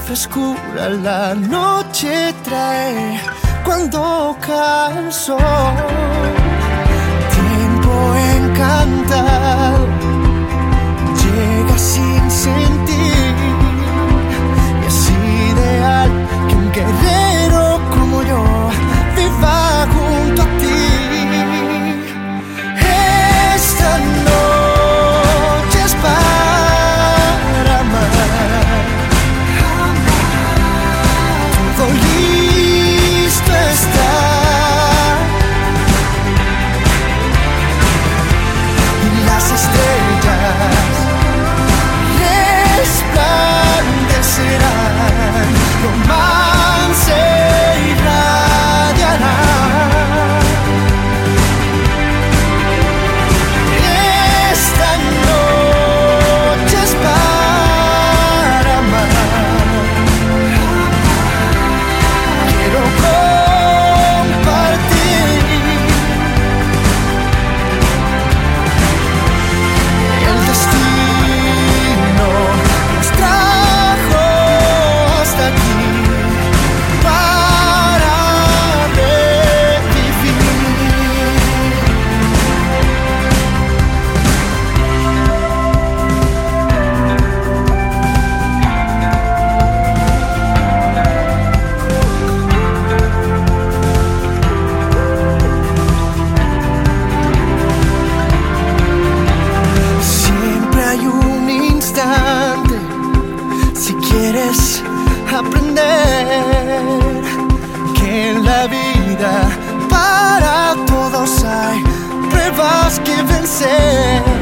frescura la noche trae cuando cae el sol. Tiempo encantado llega sin sentir si quieres aprender que en la vida para todos hay pruebas que vencer.